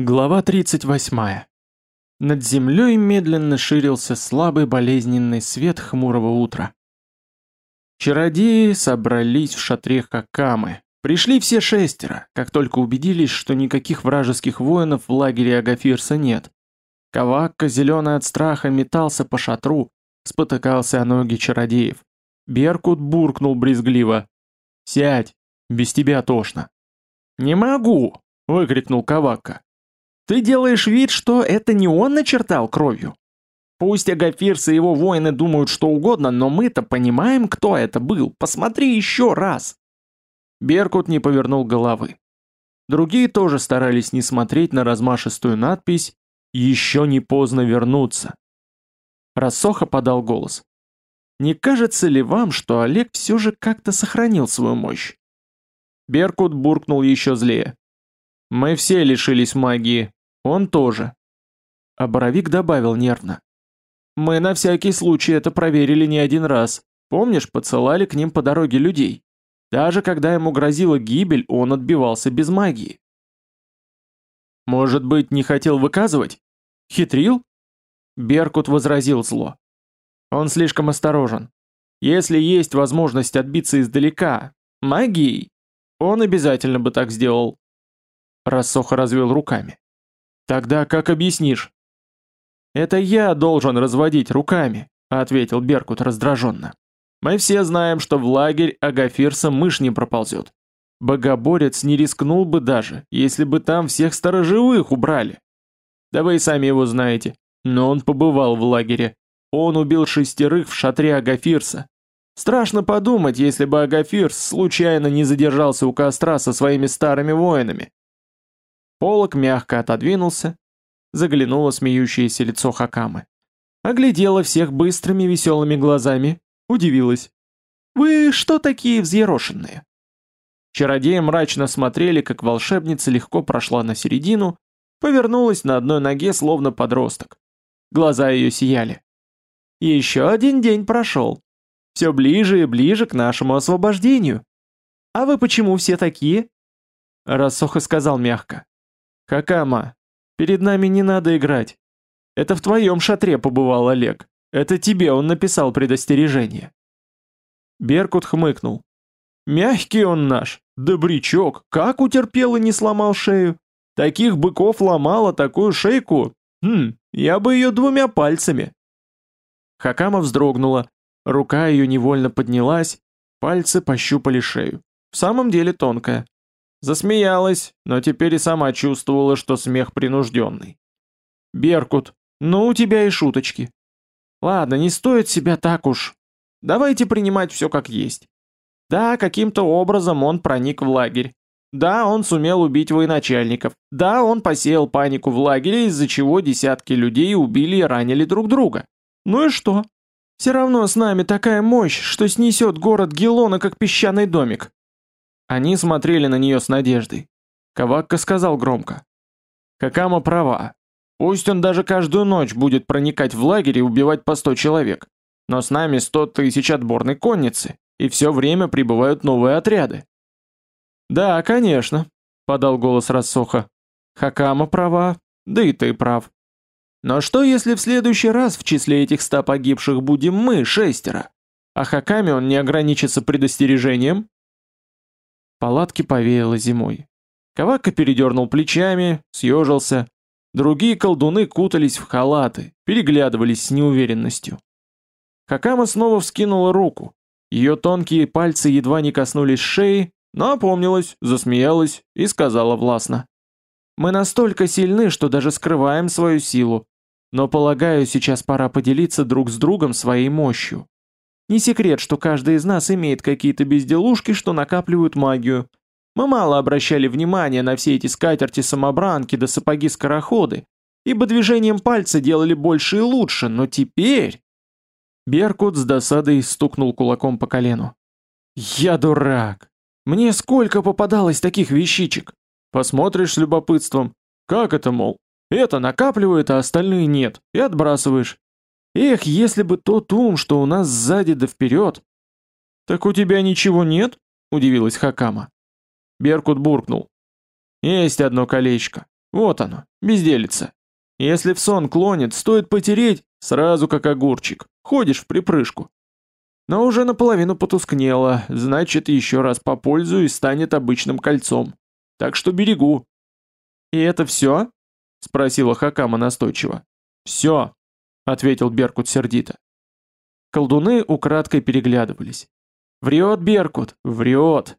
Глава 38. Над землей медленно ширился слабый болезненный свет хмурого утра. Чародеи собрались в шатре Хакамы. Пришли все шестеро, как только убедились, что никаких вражеских воинов в лагере Агафирса нет. Кавакка, зеленый от страха, метался по шатру, спотыкался о ноги чародеев. Беркут буркнул брезгливо. «Сядь, без тебя тошно». «Не могу!» — выкрикнул Кавакка. Ты делаешь вид, что это не он начертал кровью? Пусть Агафирс и его воины думают что угодно, но мы-то понимаем, кто это был. Посмотри еще раз!» Беркут не повернул головы. Другие тоже старались не смотреть на размашистую надпись «Еще не поздно вернуться». Рассоха подал голос. «Не кажется ли вам, что Олег все же как-то сохранил свою мощь?» Беркут буркнул еще злее. «Мы все лишились магии, он тоже. А Боровик добавил нервно. Мы на всякий случай это проверили не один раз. Помнишь, подсылали к ним по дороге людей. Даже когда ему грозила гибель, он отбивался без магии. Может быть, не хотел выказывать? Хитрил? Беркут возразил зло. Он слишком осторожен. Если есть возможность отбиться издалека, магией, он обязательно бы так сделал. Рассоха развел руками. Тогда как объяснишь? Это я должен разводить руками, ответил Беркут раздраженно. Мы все знаем, что в лагерь Агафирса мышь не проползет. Богоборец не рискнул бы даже, если бы там всех сторожевых убрали. Да вы и сами его знаете. Но он побывал в лагере. Он убил шестерых в шатре Агафирса. Страшно подумать, если бы Агафирс случайно не задержался у костра со своими старыми воинами. Полок мягко отодвинулся, заглянуло смеющееся лицо Хакамы. Оглядела всех быстрыми веселыми глазами, удивилась. «Вы что такие взъерошенные?» Чародеи мрачно смотрели, как волшебница легко прошла на середину, повернулась на одной ноге, словно подросток. Глаза ее сияли. «Еще один день прошел. Все ближе и ближе к нашему освобождению. А вы почему все такие?» Рассоха сказал мягко. «Хакама, перед нами не надо играть. Это в твоем шатре побывал Олег. Это тебе он написал предостережение». Беркут хмыкнул. «Мягкий он наш, добрячок, как утерпел и не сломал шею. Таких быков ломала такую шейку. Хм, я бы ее двумя пальцами». Хакама вздрогнула, рука ее невольно поднялась, пальцы пощупали шею. В самом деле тонкая. Засмеялась, но теперь и сама чувствовала, что смех принужденный. «Беркут, ну у тебя и шуточки. Ладно, не стоит себя так уж. Давайте принимать все как есть. Да, каким-то образом он проник в лагерь. Да, он сумел убить военачальников. Да, он посеял панику в лагере, из-за чего десятки людей убили и ранили друг друга. Ну и что? Все равно с нами такая мощь, что снесет город Гелона, как песчаный домик. Они смотрели на нее с надеждой. Кавакка сказал громко. Какама права. Пусть он даже каждую ночь будет проникать в лагерь и убивать по сто человек. Но с нами сто тысяч отборной конницы, и все время прибывают новые отряды. Да, конечно, подал голос Рассоха. Хакама права, да и ты прав. Но что если в следующий раз в числе этих ста погибших будем мы, шестеро? А Хакаме он не ограничится предостережением? Палатки повеяло зимой. Кавака передернул плечами, съежился. Другие колдуны кутались в халаты, переглядывались с неуверенностью. Хакама снова вскинула руку. Ее тонкие пальцы едва не коснулись шеи, но опомнилась, засмеялась и сказала властно. «Мы настолько сильны, что даже скрываем свою силу. Но, полагаю, сейчас пора поделиться друг с другом своей мощью. Не секрет, что каждый из нас имеет какие-то безделушки, что накапливают магию. Мы мало обращали внимания на все эти скатерти-самобранки да сапоги-скороходы, ибо движением пальца делали больше и лучше, но теперь... Беркут с досадой стукнул кулаком по колену. «Я дурак! Мне сколько попадалось таких вещичек! Посмотришь с любопытством. Как это, мол? Это накапливает, а остальные нет, и отбрасываешь. Эх, если бы тот ум, что у нас сзади да вперед. Так у тебя ничего нет? Удивилась Хакама. Беркут буркнул. Есть одно колечко. Вот оно, безделица. Если в сон клонит, стоит потереть, сразу как огурчик. Ходишь в припрыжку. Но уже наполовину потускнело, значит, еще раз попользуюсь, станет обычным кольцом. Так что берегу. «И это все?» — спросила Хакама настойчиво. «Все», — ответил Беркут сердито. Колдуны украдкой переглядывались. «Врет Беркут, врет.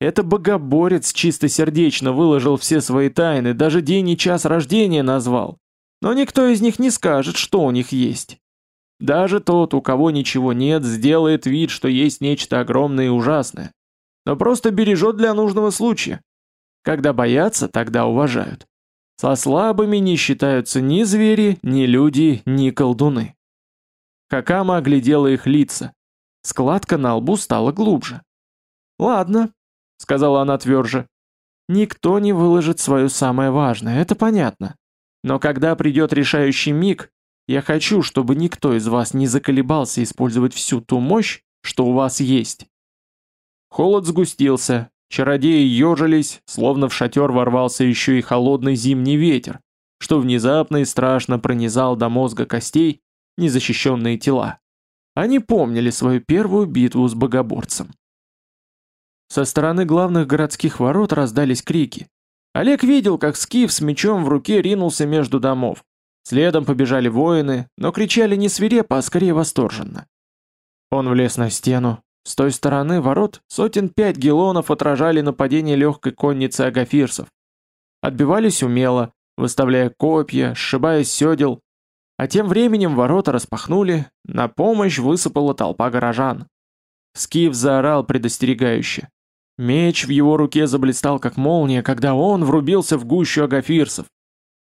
Это богоборец чистосердечно выложил все свои тайны, даже день и час рождения назвал. Но никто из них не скажет, что у них есть. Даже тот, у кого ничего нет, сделает вид, что есть нечто огромное и ужасное. Но просто бережет для нужного случая. Когда боятся, тогда уважают. Со слабыми не считаются ни звери, ни люди, ни колдуны. Хакама оглядела их лица. Складка на лбу стала глубже. «Ладно», — сказала она тверже. «Никто не выложит свое самое важное, это понятно. Но когда придет решающий миг, я хочу, чтобы никто из вас не заколебался использовать всю ту мощь, что у вас есть. Холод сгустился, чародеи ежились, словно в шатер ворвался еще и холодный зимний ветер, что внезапно и страшно пронизал до мозга костей незащищенные тела. Они помнили свою первую битву с богоборцем. Со стороны главных городских ворот раздались крики. Олег видел, как Скиф с мечом в руке ринулся между домов. Следом побежали воины, но кричали не свирепо, а скорее восторженно. Он влез на стену. С той стороны ворот сотен пять гелонов отражали нападение легкой конницы агафирсов. Отбивались умело, выставляя копья, сшибая седел. А тем временем ворота распахнули, на помощь высыпала толпа горожан. Скиф заорал предостерегающе. Меч в его руке заблистал как молния, когда он врубился в гущу агафирсов.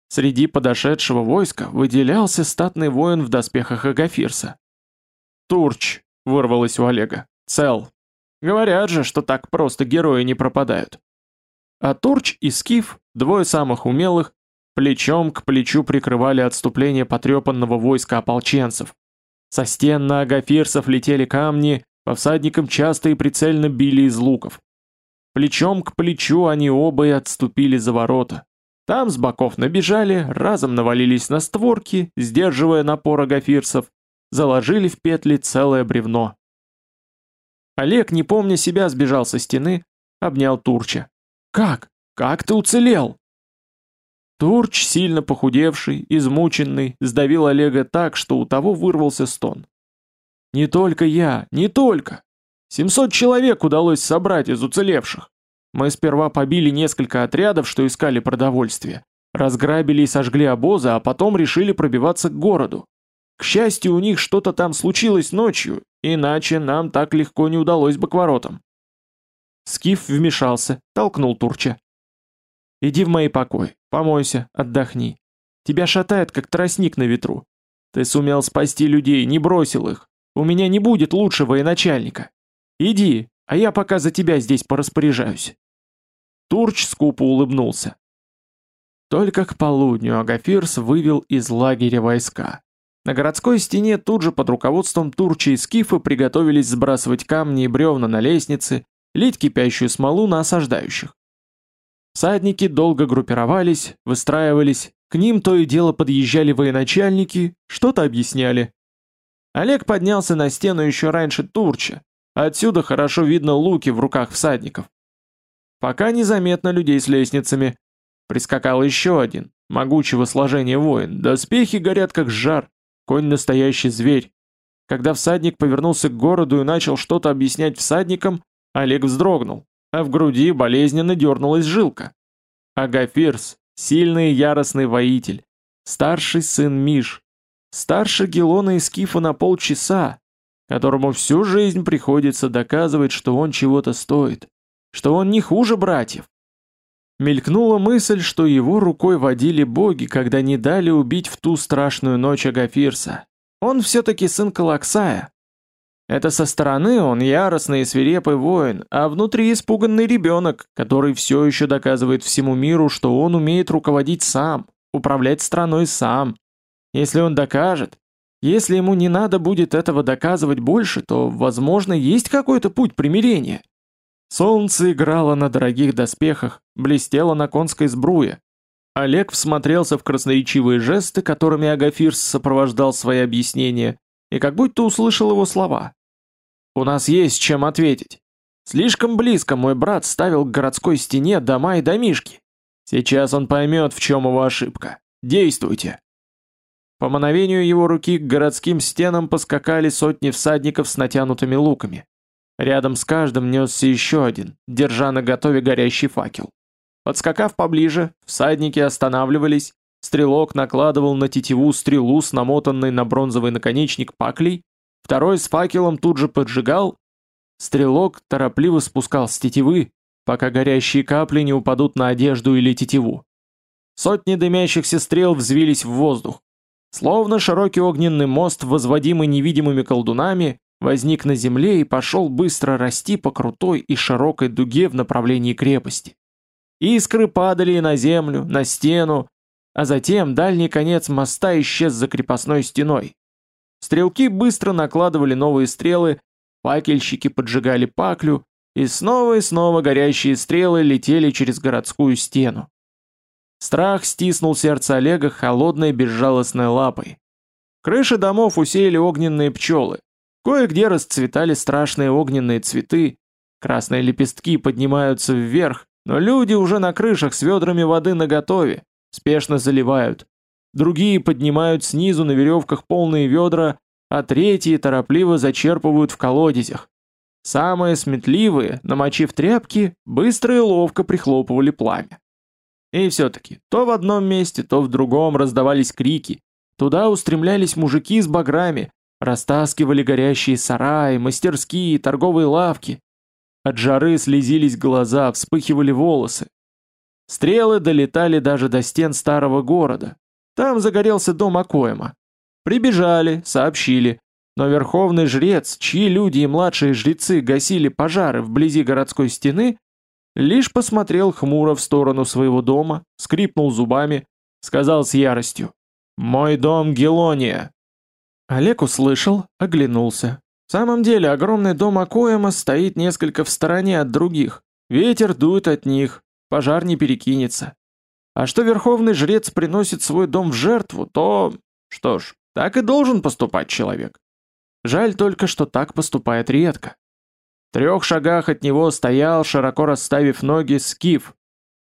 Среди подошедшего войска выделялся статный воин в доспехах Агафирса. «Турч!» — вырвалось у Олега. «Цел!» Говорят же, что так просто герои не пропадают. А Турч и Скиф, двое самых умелых, плечом к плечу прикрывали отступление потрепанного войска ополченцев. Со стен на агафирсов летели камни, по всадникам часто и прицельно били из луков. Плечом к плечу они оба и отступили за ворота, там с боков набежали, разом навалились на створки, сдерживая напор агафирцев, заложили в петли целое бревно. Олег, не помня себя, сбежал со стены, обнял Турча. «Как? Как ты уцелел?» Турч, сильно похудевший, измученный, сдавил Олега так, что у того вырвался стон. «Не только я, не только! Семьсот человек удалось собрать из уцелевших. Мы сперва побили несколько отрядов, что искали продовольствие, разграбили и сожгли обозы, а потом решили пробиваться к городу. К счастью, у них что-то там случилось ночью, иначе нам так легко не удалось бы к воротам. Скиф вмешался, толкнул Турча. «Иди в мои покои, помойся, отдохни. Тебя шатает, как тростник на ветру. Ты сумел спасти людей, не бросил их. У меня не будет лучшего военачальника. Иди, а я пока за тебя здесь пораспоряжаюсь». Турч скупо улыбнулся. Только к полудню Агафирс вывел из лагеря войска. На городской стене тут же под руководством Турчи и Скифа приготовились сбрасывать камни и бревна на лестницы, лить кипящую смолу на осаждающих. Садники долго группировались, выстраивались, к ним то и дело подъезжали военачальники, что-то объясняли. Олег поднялся на стену еще раньше Турча, отсюда хорошо видно луки в руках всадников. Пока незаметно людей с лестницами. Прискакал еще один, могучего сложения воин. Доспехи горят как жар, конь настоящий зверь. Когда всадник повернулся к городу и начал что-то объяснять всадникам, Олег вздрогнул, а в груди болезненно дернулась жилка. Агафирс, сильный и яростный воитель, старший сын Миш, старше Гелона и Скифа на полчаса, которому всю жизнь приходится доказывать, что он чего-то стоит что он не хуже братьев. Мелькнула мысль, что его рукой водили боги, когда не дали убить в ту страшную ночь Агафирса. Он все-таки сын Калаксая. Это со стороны он яростный и свирепый воин, а внутри испуганный ребенок, который все еще доказывает всему миру, что он умеет руководить сам, управлять страной сам. Если он докажет, если ему не надо будет этого доказывать больше, то, возможно, есть какой-то путь примирения. Солнце играло на дорогих доспехах, блестело на конской сбруе. Олег всмотрелся в красноречивые жесты, которыми Агафирс сопровождал свои объяснения, и как будто услышал его слова. «У нас есть чем ответить. Слишком близко мой брат ставил к городской стене дома и домишки. Сейчас он поймет, в чем его ошибка. Действуйте!» По мановению его руки к городским стенам поскакали сотни всадников с натянутыми луками. Рядом с каждым несся еще один, держа на готове горящий факел. Подскакав поближе, всадники останавливались, стрелок накладывал на тетиву стрелу с намотанной на бронзовый наконечник паклей, второй с факелом тут же поджигал, стрелок торопливо спускал с тетивы, пока горящие капли не упадут на одежду или тетиву. Сотни дымящихся стрел взвились в воздух. Словно широкий огненный мост, возводимый невидимыми колдунами, возник на земле и пошел быстро расти по крутой и широкой дуге в направлении крепости. Искры падали на землю, на стену, а затем дальний конец моста исчез за крепостной стеной. Стрелки быстро накладывали новые стрелы, факельщики поджигали паклю, и снова и снова горящие стрелы летели через городскую стену. Страх стиснул сердце Олега холодной безжалостной лапой. Крыши домов усеяли огненные пчелы. Кое-где расцветали страшные огненные цветы. Красные лепестки поднимаются вверх, но люди уже на крышах с ведрами воды наготове, спешно заливают. Другие поднимают снизу на веревках полные ведра, а третьи торопливо зачерпывают в колодезях. Самые сметливые, намочив тряпки, быстро и ловко прихлопывали пламя. И все-таки, то в одном месте, то в другом раздавались крики. Туда устремлялись мужики с баграми, растаскивали горящие сараи, мастерские, торговые лавки. От жары слезились глаза, вспыхивали волосы. Стрелы долетали даже до стен старого города. Там загорелся дом Акоема. Прибежали, сообщили, но верховный жрец, чьи люди и младшие жрецы гасили пожары вблизи городской стены, Лишь посмотрел хмуро в сторону своего дома, скрипнул зубами, сказал с яростью «Мой дом Гелония!» Олег услышал, оглянулся. В самом деле, огромный дом Акоема стоит несколько в стороне от других. Ветер дует от них, пожар не перекинется. А что верховный жрец приносит свой дом в жертву, то... Что ж, так и должен поступать человек. Жаль только, что так поступает редко трех шагах от него стоял, широко расставив ноги, скиф.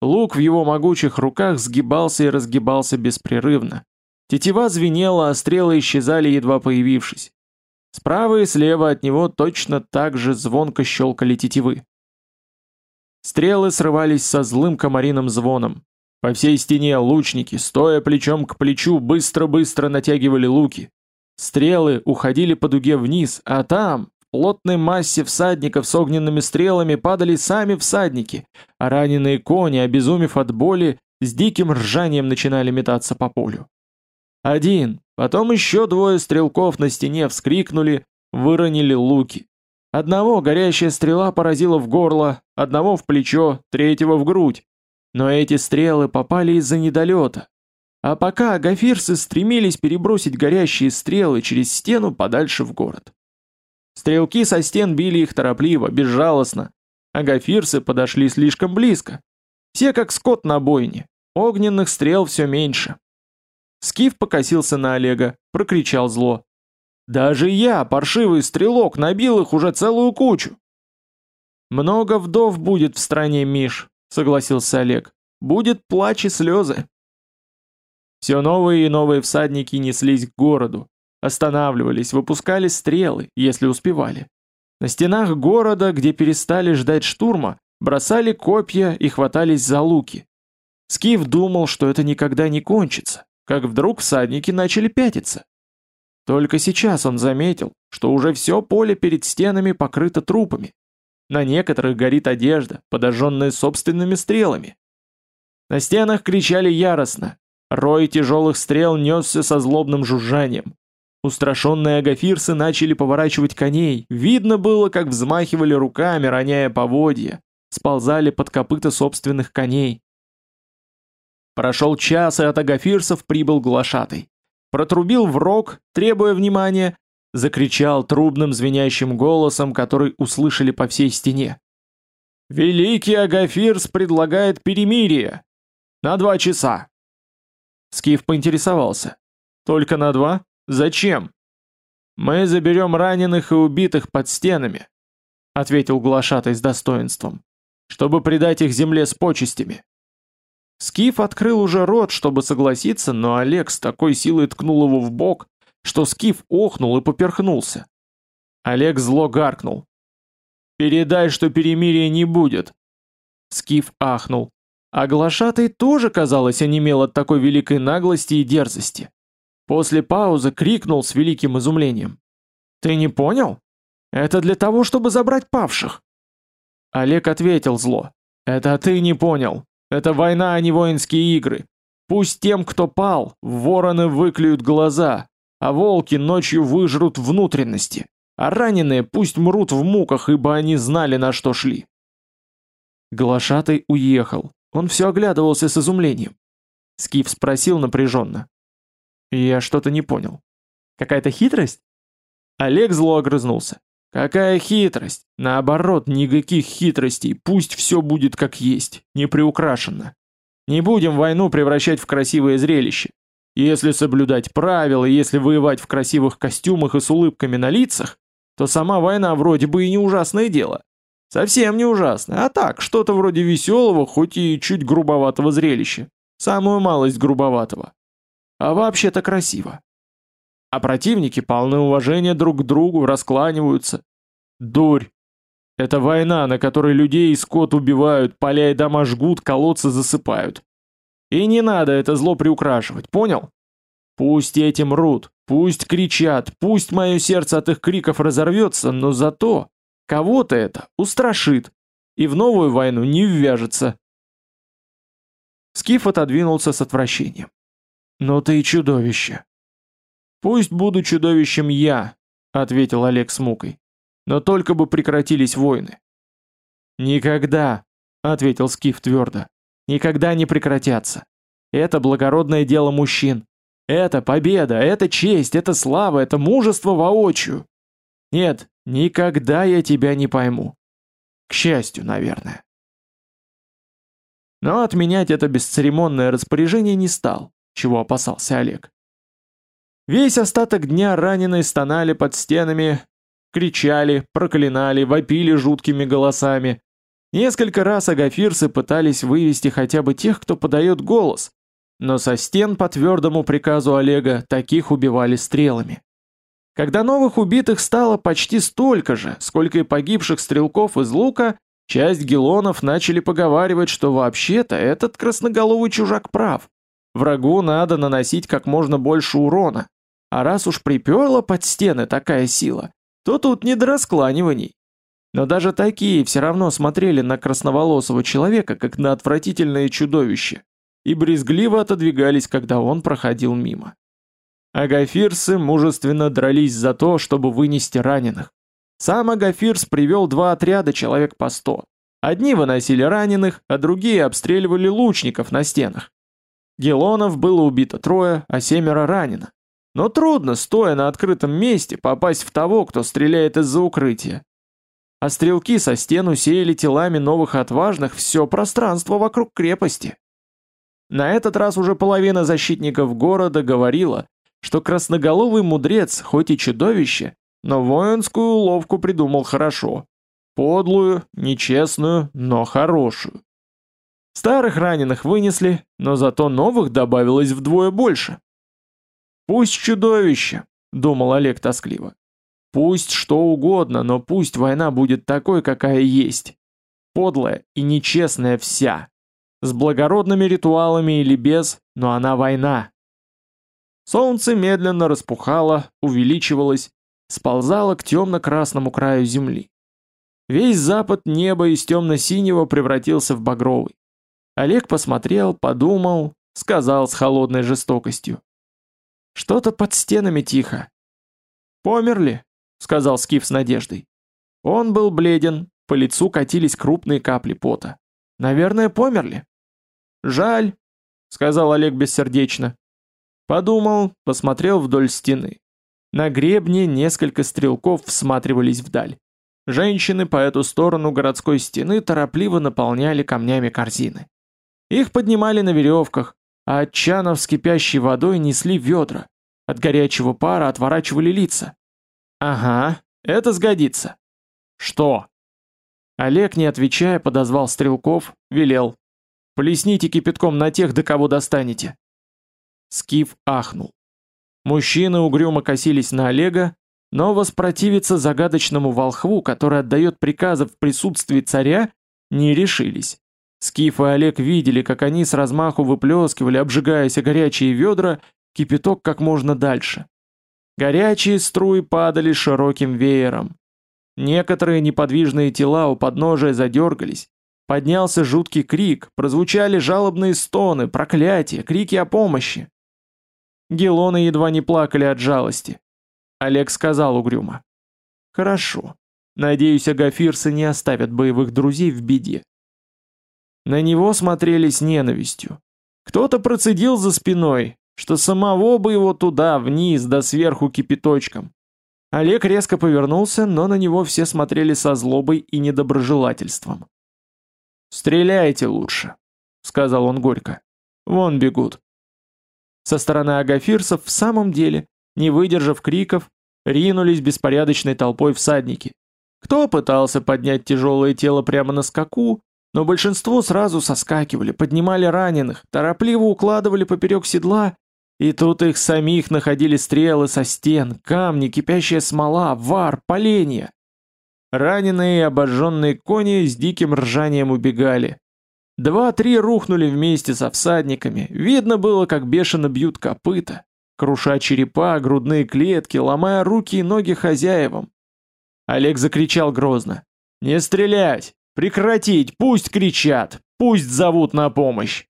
Лук в его могучих руках сгибался и разгибался беспрерывно. Тетива звенела, а стрелы исчезали, едва появившись. Справа и слева от него точно так же звонко щелкали тетивы. Стрелы срывались со злым комариным звоном. По всей стене лучники, стоя плечом к плечу, быстро-быстро натягивали луки. Стрелы уходили по дуге вниз, а там, плотной массе всадников с огненными стрелами падали сами всадники, а раненые кони, обезумев от боли, с диким ржанием начинали метаться по полю. Один, потом еще двое стрелков на стене вскрикнули, выронили луки. Одного горящая стрела поразила в горло, одного в плечо, третьего в грудь. Но эти стрелы попали из-за недолета. А пока агафирсы стремились перебросить горящие стрелы через стену подальше в город. Стрелки со стен били их торопливо, безжалостно. А гафирсы подошли слишком близко. Все как скот на бойне. Огненных стрел все меньше. Скиф покосился на Олега, прокричал зло. «Даже я, паршивый стрелок, набил их уже целую кучу!» «Много вдов будет в стране, Миш», — согласился Олег. «Будет плач и слезы». Все новые и новые всадники неслись к городу, Останавливались, выпускали стрелы, если успевали. На стенах города, где перестали ждать штурма, бросали копья и хватались за луки. Скиф думал, что это никогда не кончится, как вдруг всадники начали пятиться. Только сейчас он заметил, что уже все поле перед стенами покрыто трупами. На некоторых горит одежда, подожженная собственными стрелами. На стенах кричали яростно. Рой тяжелых стрел несся со злобным жужжанием. Устрашенные агафирсы начали поворачивать коней. Видно было, как взмахивали руками, роняя поводья. Сползали под копыта собственных коней. Прошел час, и от агафирсов прибыл глашатый. Протрубил в рог, требуя внимания, закричал трубным звенящим голосом, который услышали по всей стене. «Великий Агафирс предлагает перемирие!» На два часа. Скиф поинтересовался. Только на два? Зачем? Мы заберем раненых и убитых под стенами, ответил глашатай с достоинством, чтобы предать их земле с почестями. Скиф открыл уже рот, чтобы согласиться, но Олег с такой силой ткнул его в бок, что Скиф охнул и поперхнулся. Олег зло гаркнул. «Передай, что перемирия не будет!» Скиф ахнул. А глашатай тоже, казалось, онемел от такой великой наглости и дерзости. После паузы крикнул с великим изумлением. «Ты не понял? Это для того, чтобы забрать павших!» Олег ответил зло. «Это ты не понял. Это война, а не воинские игры. Пусть тем, кто пал, вороны выклюют глаза, а волки ночью выжрут внутренности, а раненые пусть мрут в муках, ибо они знали, на что шли. Глашатай уехал. Он все оглядывался с изумлением. Скиф спросил напряженно. Я что-то не понял. Какая-то хитрость? Олег зло огрызнулся. Какая хитрость? Наоборот, никаких хитростей, пусть все будет как есть, не приукрашенно. Не будем войну превращать в красивое зрелище. Если соблюдать правила, если воевать в красивых костюмах и с улыбками на лицах, то сама война вроде бы и не ужасное дело. Совсем не ужасное, а так, что-то вроде веселого, хоть и чуть грубоватого зрелища. Самую малость грубоватого. А вообще-то красиво. А противники полны уважения друг к другу, раскланиваются. Дурь. Это война, на которой людей и скот убивают, поля и дома жгут, колодцы засыпают. И не надо это зло приукрашивать, понял? Пусть эти мрут, пусть кричат, пусть мое сердце от их криков разорвется, но зато кого-то это устрашит и в новую войну не ввяжется. Скиф отодвинулся с отвращением. «Ну ты и чудовище!» «Пусть буду чудовищем я», — ответил Олег с мукой. «Но только бы прекратились войны». «Никогда», — ответил Скиф твердо, — «никогда не прекратятся. Это благородное дело мужчин. Это победа, это честь, это слава, это мужество воочию. Нет, никогда я тебя не пойму. К счастью, наверное». Но отменять это бесцеремонное распоряжение не стал, чего опасался Олег. Весь остаток дня раненые стонали под стенами, кричали, проклинали, вопили жуткими голосами. Несколько раз агафирцы пытались вывести хотя бы тех, кто подает голос, но со стен по твердому приказу Олега таких убивали стрелами. Когда новых убитых стало почти столько же, сколько и погибших стрелков из лука, часть гелонов начали поговаривать, что вообще-то этот красноголовый чужак прав. Врагу надо наносить как можно больше урона, а раз уж приперла под стены такая сила, то тут не до раскланиваний. Но даже такие все равно смотрели на красноволосого человека, как на отвратительное чудовище, и брезгливо отодвигались, когда он проходил мимо. Агафирсы мужественно дрались за то, чтобы вынести раненых. Сам Агафирс привел два отряда человек по сто. Одни выносили раненых, а другие обстреливали лучников на стенах. Гелонов было убито трое, а семеро ранено. Но трудно, стоя на открытом месте, попасть в того, кто стреляет из-за укрытия. А стрелки со стен усеяли телами новых отважных все пространство вокруг крепости. На этот раз уже половина защитников города говорила, что красноголовый мудрец, хоть и чудовище, но воинскую уловку придумал хорошо. Подлую, нечестную, но хорошую. Старых раненых вынесли, но зато новых добавилось вдвое больше. «Пусть чудовище», — думал Олег тоскливо. «Пусть что угодно, но пусть война будет такой, какая есть. Подлая и нечестная вся. С благородными ритуалами или без, но она война». Солнце медленно распухало, увеличивалось, сползало к темно-красному краю земли. Весь запад неба из темно-синего превратился в багровый. Олег посмотрел, подумал, сказал с холодной жестокостью. Что-то под стенами тихо. «Померли», — сказал Скиф с надеждой. Он был бледен, по лицу катились крупные капли пота. «Наверное, померли». «Жаль», — сказал Олег бессердечно. Подумал, посмотрел вдоль стены. На гребне несколько стрелков всматривались вдаль. Женщины по эту сторону городской стены торопливо наполняли камнями корзины. Их поднимали на веревках, а от чанов с кипящей водой несли ведра. От горячего пара отворачивали лица. Ага, это сгодится. Что? Олег, не отвечая, подозвал стрелков, велел. Плесните кипятком на тех, до кого достанете. Скиф ахнул. Мужчины угрюмо косились на Олега, но воспротивиться загадочному волхву, который отдает приказы в присутствии царя, не решились. Скиф и Олег видели, как они с размаху выплескивали, обжигаясь о горячие ведра, кипяток как можно дальше. Горячие струи падали широким веером. Некоторые неподвижные тела у подножия задергались. Поднялся жуткий крик, прозвучали жалобные стоны, проклятия, крики о помощи. Гелоны едва не плакали от жалости. Олег сказал угрюмо. «Хорошо. Надеюсь, агафирсы не оставят боевых друзей в беде». На него смотрели с ненавистью. Кто-то процедил за спиной, что самого бы его туда, вниз, да сверху кипяточком. Олег резко повернулся, но на него все смотрели со злобой и недоброжелательством. «Стреляйте лучше», — сказал он горько. «Вон бегут». Со стороны агафирцев в самом деле, не выдержав криков, ринулись беспорядочной толпой всадники. Кто пытался поднять тяжелое тело прямо на скаку, но большинство сразу соскакивали, поднимали раненых, торопливо укладывали поперек седла, и тут их самих находили стрелы со стен, камни, кипящая смола, вар, поленья. Раненые и обожженные кони с диким ржанием убегали. Два-три рухнули вместе со всадниками, видно было, как бешено бьют копыта, круша черепа, грудные клетки, ломая руки и ноги хозяевам. Олег закричал грозно. «Не стрелять! Прекратить! Пусть кричат! Пусть зовут на помощь!»